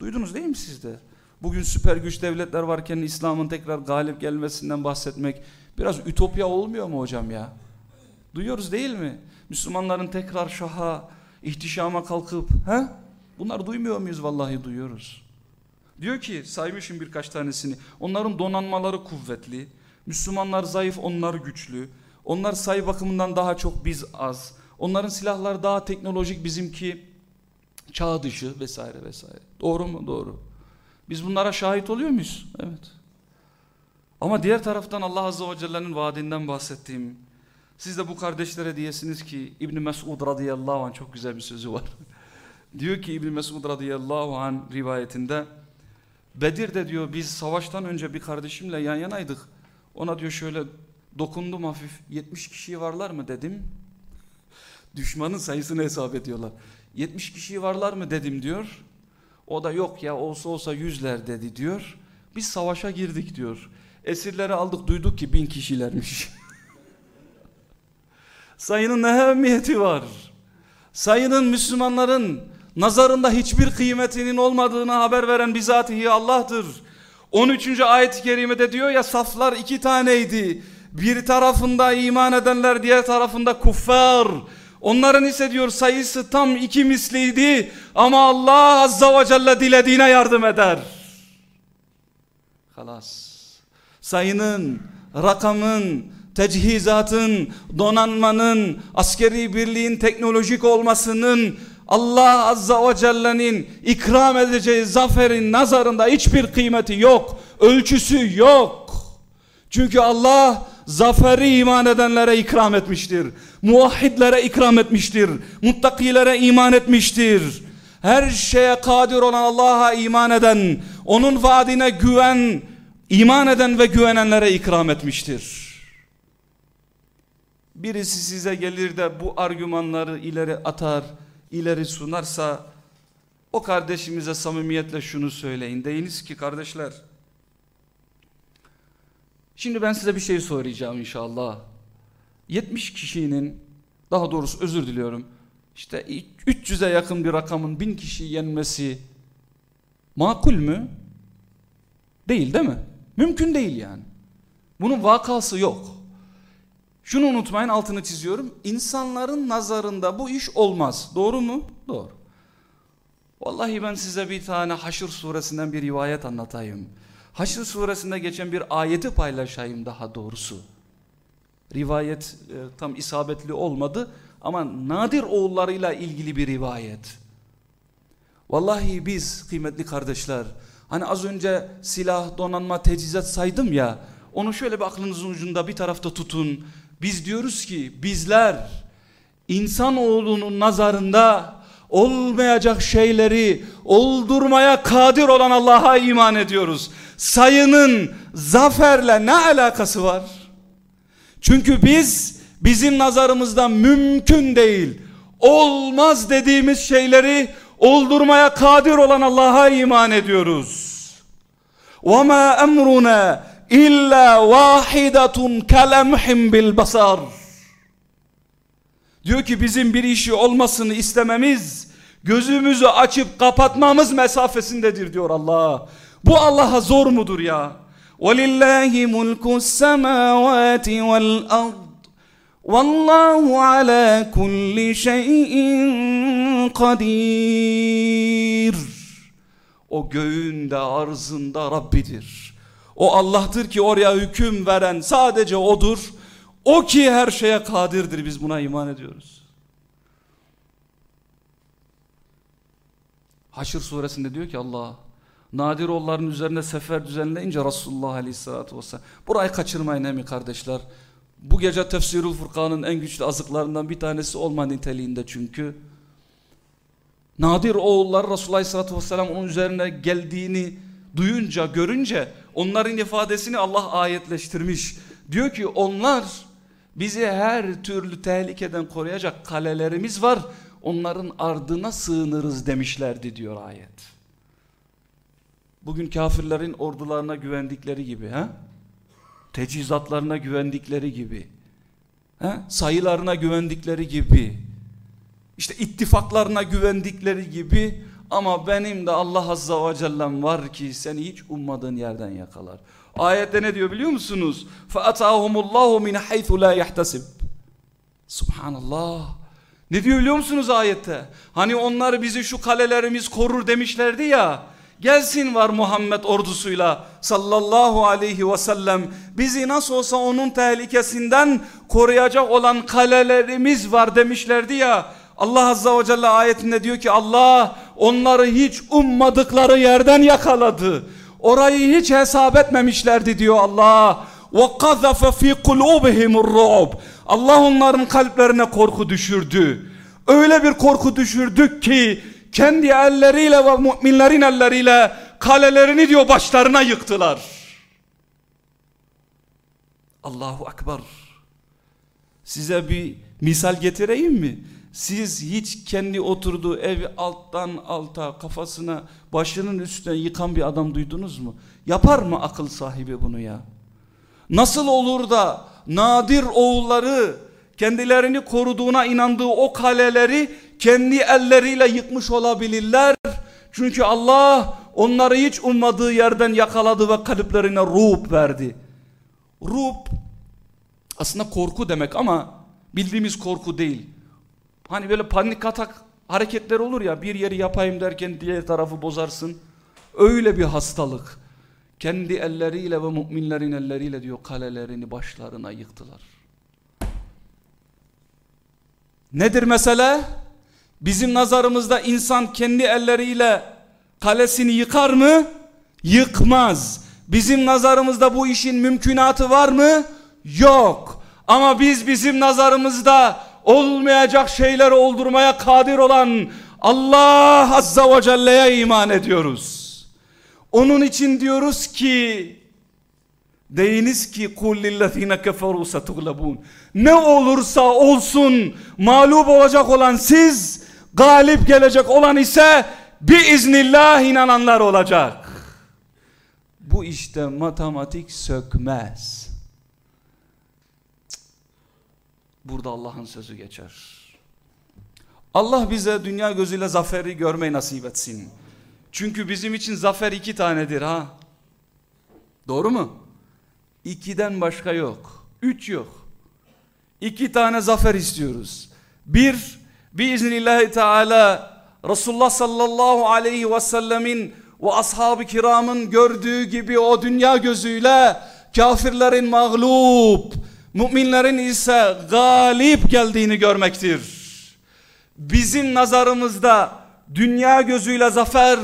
Duydunuz değil mi siz de? Bugün süper güç devletler varken İslam'ın tekrar galip gelmesinden bahsetmek biraz ütopya olmuyor mu hocam ya? Duyuyoruz değil mi? Müslümanların tekrar şaha, ihtişama kalkıp, he? Bunlar duymuyor muyuz? Vallahi duyuyoruz. Diyor ki saymışım birkaç tanesini. Onların donanmaları kuvvetli. Müslümanlar zayıf, onlar güçlü. Onlar sayı bakımından daha çok biz az. Onların silahları daha teknolojik bizimki çağ dışı vesaire vesaire. Doğru mu? Doğru. Biz bunlara şahit oluyor muyuz? Evet. Ama diğer taraftan Allah Azze ve Celle'nin vaadinden bahsettiğim siz de bu kardeşlere diyesiniz ki İbn Mesud radıyallahu anh çok güzel bir sözü var. [LAUGHS] diyor ki İbn Mesud radıyallahu anh rivayetinde Bedir'de diyor biz savaştan önce bir kardeşimle yan yanaydık. Ona diyor şöyle dokundum hafif 70 kişi varlar mı dedim. Düşmanın sayısını hesap ediyorlar. 70 kişi varlar mı dedim diyor. O da yok ya olsa olsa yüzler dedi diyor. Biz savaşa girdik diyor. Esirleri aldık duyduk ki bin kişilermiş. [LAUGHS] Sayının ne ehemmiyeti var? Sayının Müslümanların nazarında hiçbir kıymetinin olmadığını haber veren bizatihi Allah'tır. 13. ayet-i kerimede diyor ya saflar iki taneydi. Bir tarafında iman edenler diğer tarafında kuffar. Onların ise diyor sayısı tam iki misliydi ama Allah azza ve celle dilediğine yardım eder. Halas. Sayının, rakamın, tecihizatın, donanmanın, askeri birliğin teknolojik olmasının Allah azza ve celle'nin ikram edeceği zaferin nazarında hiçbir kıymeti yok. Ölçüsü yok. Çünkü Allah zaferi iman edenlere ikram etmiştir. Muvahhidlere ikram etmiştir. Muttakilere iman etmiştir. Her şeye kadir olan Allah'a iman eden, onun vaadine güven, iman eden ve güvenenlere ikram etmiştir. Birisi size gelir de bu argümanları ileri atar, ileri sunarsa o kardeşimize samimiyetle şunu söyleyin. Deyiniz ki kardeşler Şimdi ben size bir şey soracağım inşallah. 70 kişinin daha doğrusu özür diliyorum. İşte 300'e yakın bir rakamın 1000 kişi yenmesi makul mü? Değil değil mi? Mümkün değil yani. Bunun vakası yok. Şunu unutmayın altını çiziyorum. İnsanların nazarında bu iş olmaz. Doğru mu? Doğru. Vallahi ben size bir tane Haşr suresinden bir rivayet anlatayım. Haşr suresinde geçen bir ayeti paylaşayım daha doğrusu. Rivayet e, tam isabetli olmadı ama Nadir oğullarıyla ilgili bir rivayet. Vallahi biz kıymetli kardeşler hani az önce silah, donanma, tecizat saydım ya onu şöyle bir aklınızın ucunda bir tarafta tutun. Biz diyoruz ki bizler insanoğlunun nazarında olmayacak şeyleri oldurmaya kadir olan Allah'a iman ediyoruz sayının zaferle ne alakası var? Çünkü biz bizim nazarımızda mümkün değil, olmaz dediğimiz şeyleri oldurmaya kadir olan Allah'a iman ediyoruz. وَمَا أَمْرُنَا اِلَّا وَاحِدَةٌ كَلَمْحٍ بِالْبَصَرِ Diyor ki bizim bir işi olmasını istememiz gözümüzü açıp kapatmamız mesafesindedir diyor Allah. Bu Allah'a zor mudur ya? وَلِلَّهِ مُلْكُ السَّمَاوَاتِ وَالْأَرْضِ وَاللّٰهُ عَلَى كُلِّ شَيْءٍ قَدِيرٌ O göğünde arzında Rabbidir. O Allah'tır ki oraya hüküm veren sadece O'dur. O ki her şeye kadirdir biz buna iman ediyoruz. Haşr suresinde diyor ki Allah Nadiroğulların üzerine sefer düzenleyince Resulullah Aleyhisselatü Vesselam. Burayı kaçırmayın emi kardeşler. Bu gece Tefsirul Furkan'ın en güçlü azıklarından bir tanesi olma niteliğinde çünkü. Nadir oğulları Resulullah Aleyhisselatü Vesselam onun üzerine geldiğini duyunca, görünce onların ifadesini Allah ayetleştirmiş. Diyor ki onlar bizi her türlü tehlikeden koruyacak kalelerimiz var. Onların ardına sığınırız demişlerdi diyor ayet. Bugün kafirlerin ordularına güvendikleri gibi ha? Teçhizatlarına güvendikleri gibi. Ha? Sayılarına güvendikleri gibi. İşte ittifaklarına güvendikleri gibi ama benim de Allah Azza ve Celle'm var ki seni hiç ummadığın yerden yakalar. Ayette ne diyor biliyor musunuz? فَاَتَاهُمُ اللّٰهُ مِنْ حَيْثُ لَا يَحْتَسِبْ Subhanallah. Ne diyor biliyor musunuz ayette? Hani onlar bizi şu kalelerimiz korur demişlerdi ya. Gelsin var Muhammed ordusuyla sallallahu aleyhi ve sellem. Bizi nasıl olsa onun tehlikesinden koruyacak olan kalelerimiz var demişlerdi ya. Allah azza ve celle ayetinde diyor ki Allah onları hiç ummadıkları yerden yakaladı. Orayı hiç hesap etmemişlerdi diyor Allah. وَقَذَفَ فِي قُلُوبِهِمُ الرُّعُبِ Allah onların kalplerine korku düşürdü. Öyle bir korku düşürdük ki kendi elleriyle ve müminlerin elleriyle kalelerini diyor başlarına yıktılar. Allahu Akbar. Size bir misal getireyim mi? Siz hiç kendi oturduğu evi alttan alta kafasına başının üstüne yıkan bir adam duydunuz mu? Yapar mı akıl sahibi bunu ya? Nasıl olur da nadir oğulları kendilerini koruduğuna inandığı o kaleleri kendi elleriyle yıkmış olabilirler. Çünkü Allah onları hiç ummadığı yerden yakaladı ve kalplerine ruh verdi. Ruh aslında korku demek ama bildiğimiz korku değil. Hani böyle panik atak hareketler olur ya bir yeri yapayım derken diğer tarafı bozarsın. Öyle bir hastalık. Kendi elleriyle ve müminlerin elleriyle diyor kalelerini başlarına yıktılar. Nedir mesele? Bizim nazarımızda insan kendi elleriyle kalesini yıkar mı? Yıkmaz. Bizim nazarımızda bu işin mümkünatı var mı? Yok. Ama biz bizim nazarımızda olmayacak şeyleri oldurmaya kadir olan Allah Azza ve Celle'ye iman ediyoruz. Onun için diyoruz ki deyiniz ki kul lillezine keferu setuglabun. Ne olursa olsun mağlup olacak olan siz, galip gelecek olan ise biiznillah inananlar olacak. Bu işte matematik sökmez. Burada Allah'ın sözü geçer. Allah bize dünya gözüyle zaferi görmeyi nasip etsin. Çünkü bizim için zafer iki tanedir ha. Doğru mu? İkiden başka yok. Üç yok. İki tane zafer istiyoruz. Bir, biiznillahü teala Resulullah sallallahu aleyhi ve sellemin ve ashab-ı kiramın gördüğü gibi o dünya gözüyle kafirlerin mağlup, müminlerin ise galip geldiğini görmektir. Bizim nazarımızda dünya gözüyle zafer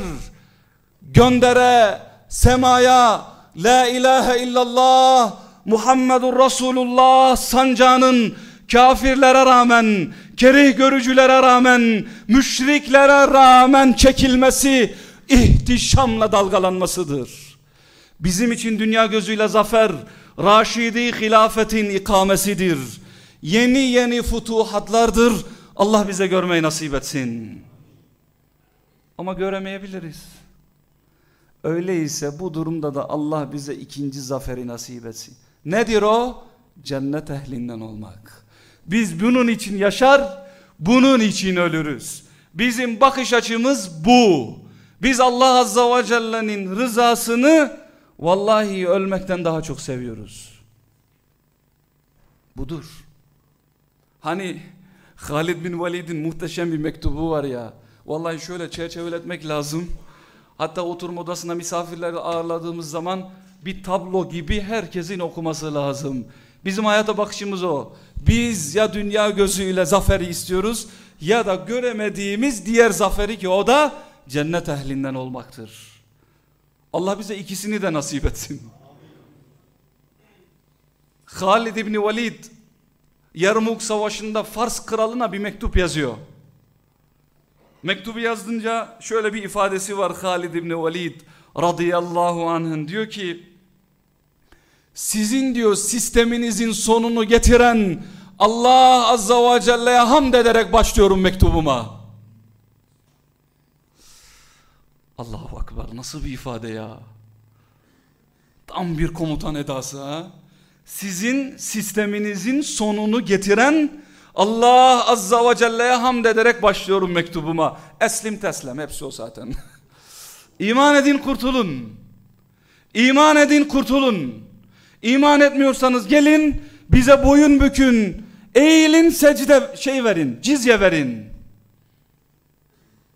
göndere, semaya, la ilahe illallah, Muhammedur Resulullah sancağının kafirlere rağmen, kerih görücülere rağmen, müşriklere rağmen çekilmesi, ihtişamla dalgalanmasıdır. Bizim için dünya gözüyle zafer, Raşidi hilafetin ikamesidir. Yeni yeni futuhatlardır. Allah bize görmeyi nasip etsin. Ama göremeyebiliriz. Öyleyse bu durumda da Allah bize ikinci zaferi nasip etsin. Nedir o? Cennet ehlinden olmak. Biz bunun için yaşar, bunun için ölürüz. Bizim bakış açımız bu. Biz Allah Azza ve Celle'nin rızasını vallahi ölmekten daha çok seviyoruz. Budur. Hani Halid bin Valid'in muhteşem bir mektubu var ya. Vallahi şöyle çerçeveletmek lazım. Hatta oturma odasında misafirleri ağırladığımız zaman bir tablo gibi herkesin okuması lazım. Bizim hayata bakışımız o. Biz ya dünya gözüyle zaferi istiyoruz ya da göremediğimiz diğer zaferi ki o da cennet ehlinden olmaktır. Allah bize ikisini de nasip etsin. Halid İbni Velid Yarmuk Savaşı'nda Fars kralına bir mektup yazıyor. Mektubu yazdınca şöyle bir ifadesi var Halid İbni Velid radıyallahu anh'ın diyor ki sizin diyor sisteminizin sonunu getiren Allah azza ve celle'ye hamd ederek başlıyorum mektubuma. Allahu akbar nasıl bir ifade ya. Tam bir komutan edası ha. Sizin sisteminizin sonunu getiren Allah azza ve celle'ye hamd ederek başlıyorum mektubuma. Eslim teslem hepsi o zaten. [LAUGHS] İman edin kurtulun. İman edin kurtulun. İman etmiyorsanız gelin bize boyun bükün. Eğilin secde şey verin cizye verin.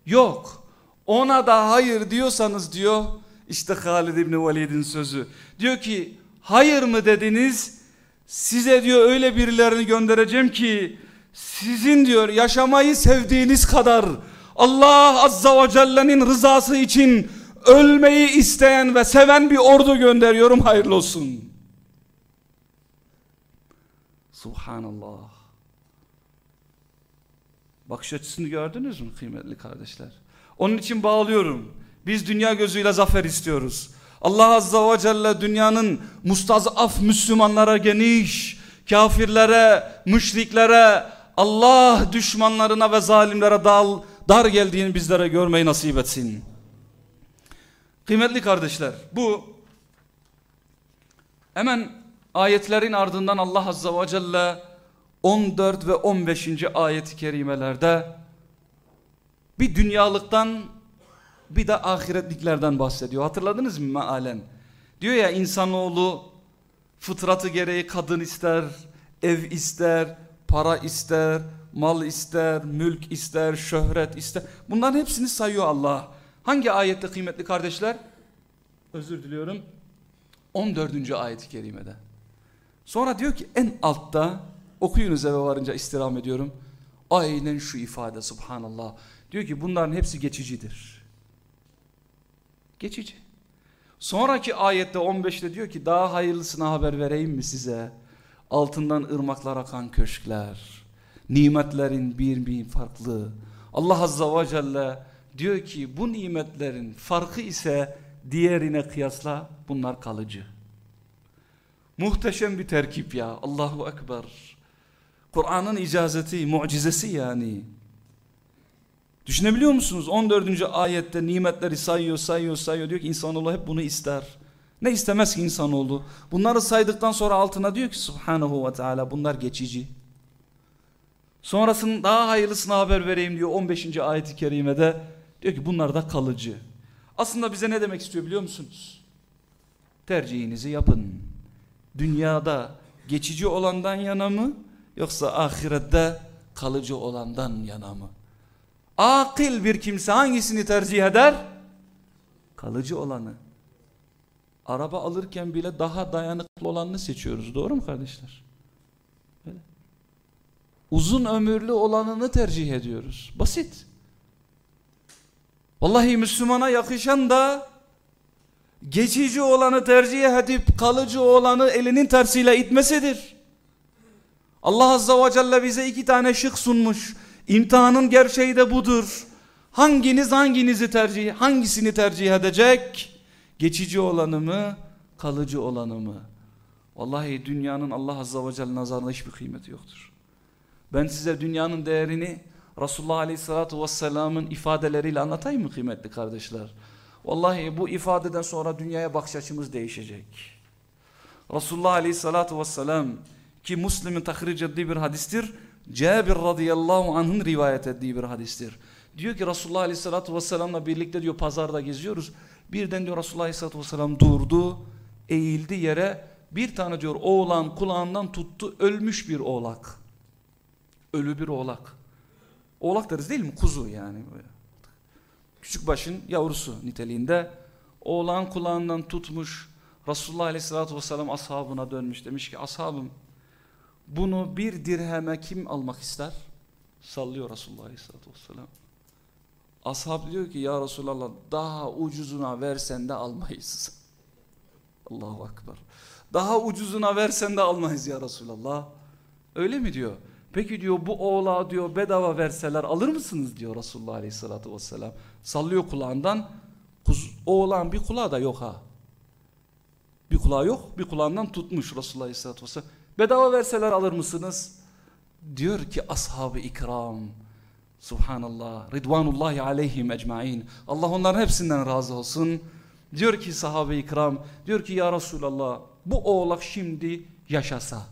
Yok. Ona da hayır diyorsanız diyor işte Halid İbni Velid'in sözü. Diyor ki hayır mı dediniz size diyor öyle birilerini göndereceğim ki sizin diyor yaşamayı sevdiğiniz kadar Allah Azza ve Celle'nin rızası için ölmeyi isteyen ve seven bir ordu gönderiyorum hayırlı olsun. Subhanallah. Bakış açısını gördünüz mü kıymetli kardeşler? Onun için bağlıyorum. Biz dünya gözüyle zafer istiyoruz. Allah Azza ve Celle dünyanın mustazaf Müslümanlara geniş, kafirlere, müşriklere, Allah düşmanlarına ve zalimlere dal, dar geldiğini bizlere görmeyi nasip etsin. Kıymetli kardeşler bu hemen ayetlerin ardından Allah Azza ve Celle 14 ve 15. ayet-i kerimelerde bir dünyalıktan bir de ahiretliklerden bahsediyor. Hatırladınız mı mealen? Diyor ya insanoğlu fıtratı gereği kadın ister, ev ister, para ister, mal ister, mülk ister, şöhret ister. Bunların hepsini sayıyor Allah. Hangi ayette kıymetli kardeşler? Özür diliyorum. 14. ayet-i kerimede. Sonra diyor ki en altta okuyunuz eve varınca istirham ediyorum. Aynen şu ifade subhanallah. Diyor ki bunların hepsi geçicidir. Geçici. Sonraki ayette 15'te diyor ki daha hayırlısına haber vereyim mi size? Altından ırmaklar akan köşkler. Nimetlerin bir bir farklı. Allah Azza ve Celle diyor ki bu nimetlerin farkı ise diğerine kıyasla bunlar kalıcı. Muhteşem bir terkip ya. Allahu Ekber. Kur'an'ın icazeti, mucizesi yani. Düşünebiliyor musunuz? 14. ayette nimetleri sayıyor, sayıyor, sayıyor. Diyor ki insanoğlu hep bunu ister. Ne istemez ki insanoğlu? Bunları saydıktan sonra altına diyor ki Subhanahu ve Teala bunlar geçici. Sonrasının daha hayırlısına haber vereyim diyor 15. ayeti kerimede. Diyor ki bunlar da kalıcı. Aslında bize ne demek istiyor biliyor musunuz? Tercihinizi yapın. Dünyada geçici olandan yana mı yoksa ahirette kalıcı olandan yana mı? Akil bir kimse hangisini tercih eder? Kalıcı olanı. Araba alırken bile daha dayanıklı olanını seçiyoruz. Doğru mu kardeşler? Öyle. Uzun ömürlü olanını tercih ediyoruz. Basit. Vallahi Müslümana yakışan da geçici olanı tercih edip kalıcı olanı elinin tersiyle itmesidir. Allah Azza ve Celle bize iki tane şık sunmuş. İmtihanın gerçeği de budur. Hanginiz hanginizi tercih, hangisini tercih edecek? Geçici olanı mı, kalıcı olanı mı? Vallahi dünyanın Allah Azza ve Celle nazarında hiçbir kıymeti yoktur. Ben size dünyanın değerini Resulullah Aleyhisselatü Vesselam'ın ifadeleriyle anlatayım mı kıymetli kardeşler? Vallahi bu ifadeden sonra dünyaya bakış açımız değişecek. Resulullah Aleyhisselatü Vesselam ki Müslim'in tahric ettiği bir hadistir. Cabir radıyallahu anh'ın rivayet ettiği bir hadistir. Diyor ki Resulullah aleyhissalatü vesselamla birlikte diyor pazarda geziyoruz. Birden diyor Resulullah aleyhissalatü vesselam durdu, eğildi yere. Bir tane diyor oğlan kulağından tuttu ölmüş bir oğlak. Ölü bir oğlak. Oğlak deriz değil mi? Kuzu yani. Küçük başın yavrusu niteliğinde. Oğlan kulağından tutmuş. Resulullah aleyhissalatü vesselam ashabına dönmüş. Demiş ki ashabım bunu bir dirheme kim almak ister? Sallıyor Resulullah Aleyhisselatü Vesselam. Ashab diyor ki ya Resulallah daha ucuzuna versen de almayız. [LAUGHS] Allahu Akbar. Daha ucuzuna versen de almayız ya Resulallah. Öyle mi diyor? Peki diyor bu oğlağı diyor bedava verseler alır mısınız diyor Resulullah Aleyhisselatü Vesselam. Sallıyor kulağından. Oğlan bir kulağı da yok ha. Bir kulağı yok bir kulağından tutmuş Resulullah Aleyhisselatü Vesselam. Bedava verseler alır mısınız? Diyor ki ashab-ı ikram. Subhanallah. Ridvanullahi aleyhim ecmain. Allah onların hepsinden razı olsun. Diyor ki sahabe-i ikram. Diyor ki ya Resulallah bu oğlak şimdi yaşasa.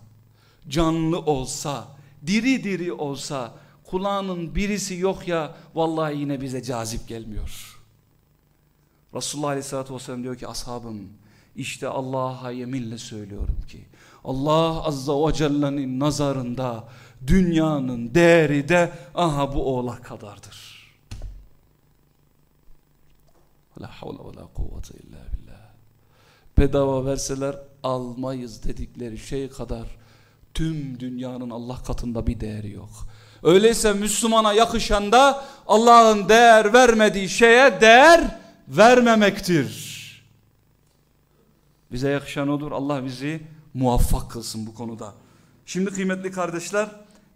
Canlı olsa. Diri diri olsa. Kulağının birisi yok ya. Vallahi yine bize cazip gelmiyor. Resulullah aleyhissalatü vesselam diyor ki ashabım. işte Allah'a yeminle söylüyorum ki. Allah azza ve celle'nin nazarında dünyanın değeri de aha bu oğlak kadardır. La havle ve la kuvvete illa billah. Bedava verseler almayız dedikleri şey kadar tüm dünyanın Allah katında bir değeri yok. Öyleyse Müslümana yakışan da Allah'ın değer vermediği şeye değer vermemektir. Bize yakışan odur. Allah bizi muvaffak kılsın bu konuda. Şimdi kıymetli kardeşler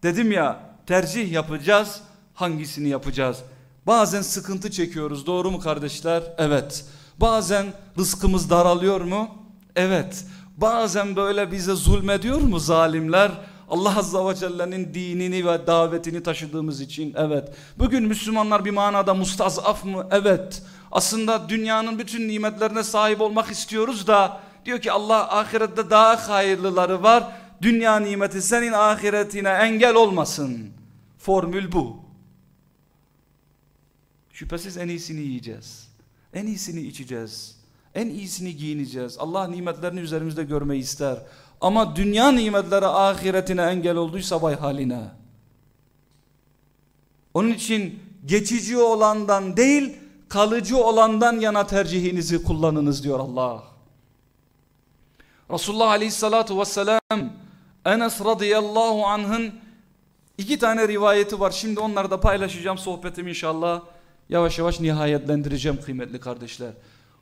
dedim ya tercih yapacağız. Hangisini yapacağız? Bazen sıkıntı çekiyoruz doğru mu kardeşler? Evet. Bazen rızkımız daralıyor mu? Evet. Bazen böyle bize zulmediyor mu zalimler? Allah Azza ve Celle'nin dinini ve davetini taşıdığımız için evet. Bugün Müslümanlar bir manada mustazaf mı? Evet. Aslında dünyanın bütün nimetlerine sahip olmak istiyoruz da diyor ki Allah ahirette daha hayırlıları var. Dünya nimeti senin ahiretine engel olmasın. Formül bu. Şüphesiz en iyisini yiyeceğiz. En iyisini içeceğiz. En iyisini giyineceğiz. Allah nimetlerini üzerimizde görmeyi ister. Ama dünya nimetleri ahiretine engel olduysa vay haline. Onun için geçici olandan değil kalıcı olandan yana tercihinizi kullanınız diyor Allah. Resulullah Aleyhissalatu vesselam Enes radıyallahu anh'ın iki tane rivayeti var. Şimdi onları da paylaşacağım sohbetim inşallah. Yavaş yavaş nihayetlendireceğim kıymetli kardeşler.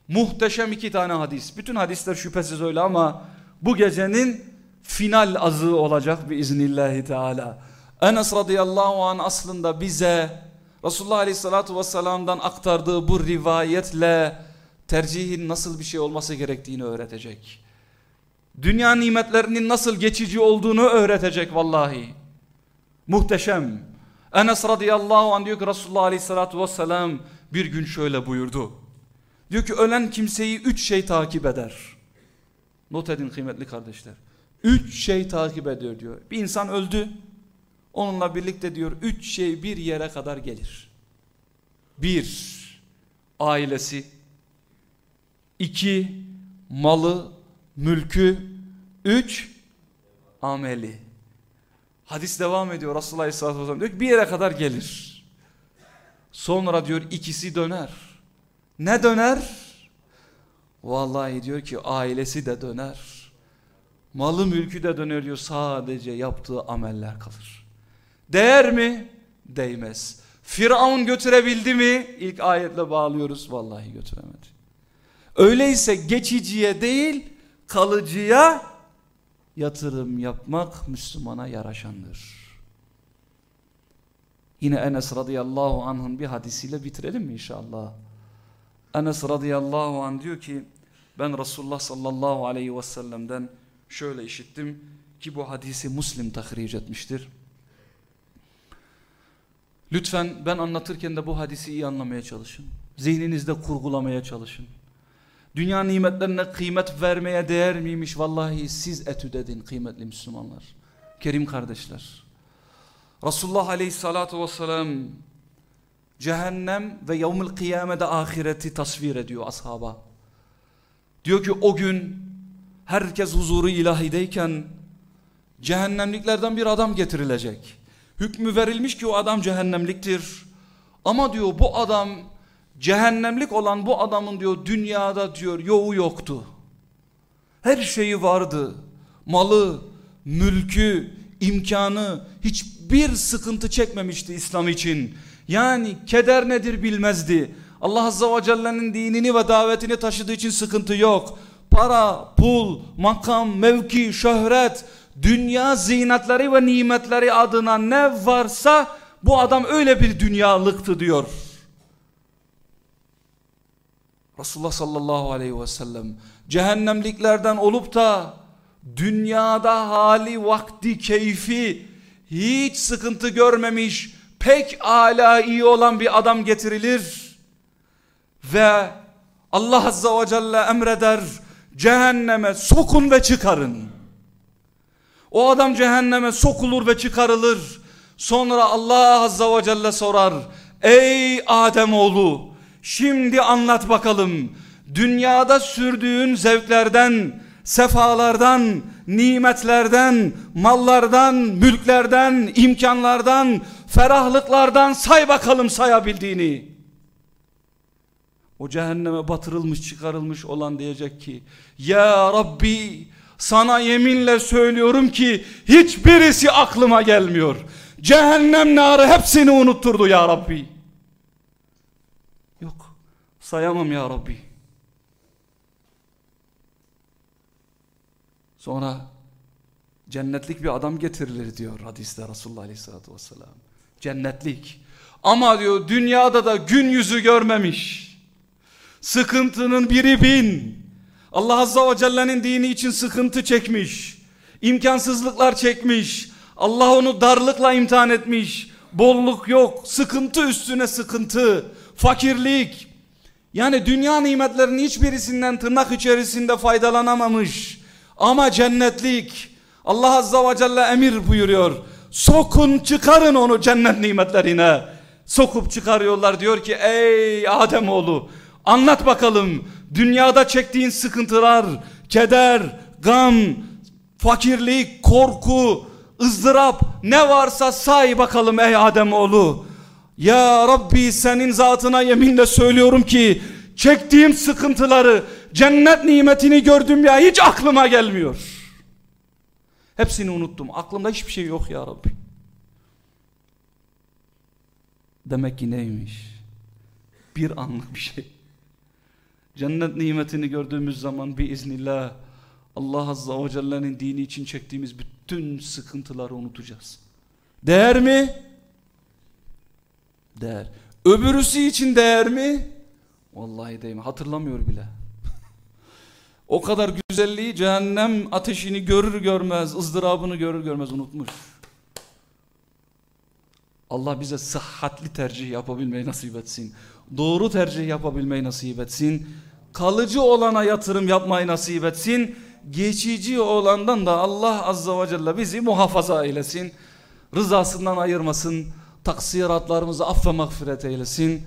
Muhteşem iki tane hadis. Bütün hadisler şüphesiz öyle ama bu gecenin final azı olacak biiznillahi teala. Enes radıyallahu an aslında bize Resulullah aleyhissalatu vesselam'dan aktardığı bu rivayetle tercihin nasıl bir şey olması gerektiğini öğretecek. Dünya nimetlerinin nasıl geçici olduğunu öğretecek vallahi. Muhteşem. Enes radıyallahu anh diyor ki Resulullah aleyhissalatu vesselam bir gün şöyle buyurdu. Diyor ki ölen kimseyi üç şey takip eder. Not edin kıymetli kardeşler. Üç şey takip ediyor diyor. Bir insan öldü. Onunla birlikte diyor üç şey bir yere kadar gelir. Bir, ailesi. iki malı, mülkü. Üç, ameli. Hadis devam ediyor Resulullah Aleyhisselatü Vesselam diyor ki bir yere kadar gelir. Sonra diyor ikisi döner. Ne döner? Vallahi diyor ki ailesi de döner. Malı mülkü de döner diyor sadece yaptığı ameller kalır. Değer mi? Değmez. Firavun götürebildi mi? İlk ayetle bağlıyoruz. Vallahi götüremedi. Öyleyse geçiciye değil kalıcıya yatırım yapmak Müslümana yaraşandır. Yine Enes radıyallahu anh'ın bir hadisiyle bitirelim mi inşallah? Enes radıyallahu anh diyor ki ben Resulullah sallallahu aleyhi ve sellem'den şöyle işittim ki bu hadisi Müslim tahric etmiştir. Lütfen ben anlatırken de bu hadisi iyi anlamaya çalışın. Zihninizde kurgulamaya çalışın. Dünya nimetlerine kıymet vermeye değer miymiş? Vallahi siz etüt edin kıymetli Müslümanlar. Kerim kardeşler. Resulullah aleyhissalatu vesselam cehennem ve yevmül kıyamede ahireti tasvir ediyor ashaba. Diyor ki o gün herkes huzuru ilahideyken cehennemliklerden bir adam getirilecek. Hükmü verilmiş ki o adam cehennemliktir. Ama diyor bu adam cehennemlik olan bu adamın diyor dünyada diyor yoğu yoktu. Her şeyi vardı. Malı, mülkü, imkanı hiçbir sıkıntı çekmemişti İslam için. Yani keder nedir bilmezdi. Allah Azza ve Celle'nin dinini ve davetini taşıdığı için sıkıntı yok. para, pul, makam, mevki, şöhret, dünya zinetleri ve nimetleri adına ne varsa bu adam öyle bir dünyalıktı diyor. Resulullah sallallahu aleyhi ve sellem cehennemliklerden olup da dünyada hali vakti keyfi hiç sıkıntı görmemiş pek ala iyi olan bir adam getirilir ve Allah azza ve celle emreder cehenneme sokun ve çıkarın. O adam cehenneme sokulur ve çıkarılır. Sonra Allah azza ve celle sorar ey Adem oğlu şimdi anlat bakalım. Dünyada sürdüğün zevklerden sefalardan, nimetlerden, mallardan, mülklerden, imkanlardan, ferahlıklardan say bakalım sayabildiğini. O cehenneme batırılmış çıkarılmış olan diyecek ki Ya Rabbi sana yeminle söylüyorum ki hiçbirisi aklıma gelmiyor. Cehennem narı hepsini unutturdu ya Rabbi. Yok sayamam ya Rabbi. Sonra cennetlik bir adam getirilir diyor hadiste Resulullah Aleyhisselatü Vesselam. Cennetlik. Ama diyor dünyada da gün yüzü görmemiş. Sıkıntının biri bin. Allah Azza ve Celle'nin dini için sıkıntı çekmiş. İmkansızlıklar çekmiş. Allah onu darlıkla imtihan etmiş. Bolluk yok. Sıkıntı üstüne sıkıntı. Fakirlik. Yani dünya nimetlerinin hiçbirisinden tırnak içerisinde faydalanamamış. Ama cennetlik Allah Azza ve Celle emir buyuruyor. Sokun çıkarın onu cennet nimetlerine. Sokup çıkarıyorlar diyor ki ey Adem oğlu anlat bakalım dünyada çektiğin sıkıntılar, keder, gam, fakirlik, korku, ızdırap ne varsa say bakalım ey Adem oğlu. Ya Rabbi senin zatına yeminle söylüyorum ki çektiğim sıkıntıları cennet nimetini gördüm ya hiç aklıma gelmiyor. Hepsini unuttum. Aklımda hiçbir şey yok ya Rabbi. Demek ki neymiş? Bir anlık bir şey. Cennet nimetini gördüğümüz zaman biiznillah Allah Azza ve Celle'nin dini için çektiğimiz bütün sıkıntıları unutacağız. Değer mi? Değer. Öbürüsü için değer mi? Vallahi değil mi? Hatırlamıyor bile. O kadar güzelliği cehennem ateşini görür görmez, ızdırabını görür görmez unutmuş. Allah bize sıhhatli tercih yapabilmeyi nasip etsin. Doğru tercih yapabilmeyi nasip etsin. Kalıcı olana yatırım yapmayı nasip etsin. Geçici olandan da Allah azza ve celle bizi muhafaza eylesin. Rızasından ayırmasın. Taksiratlarımızı affe mağfiret eylesin.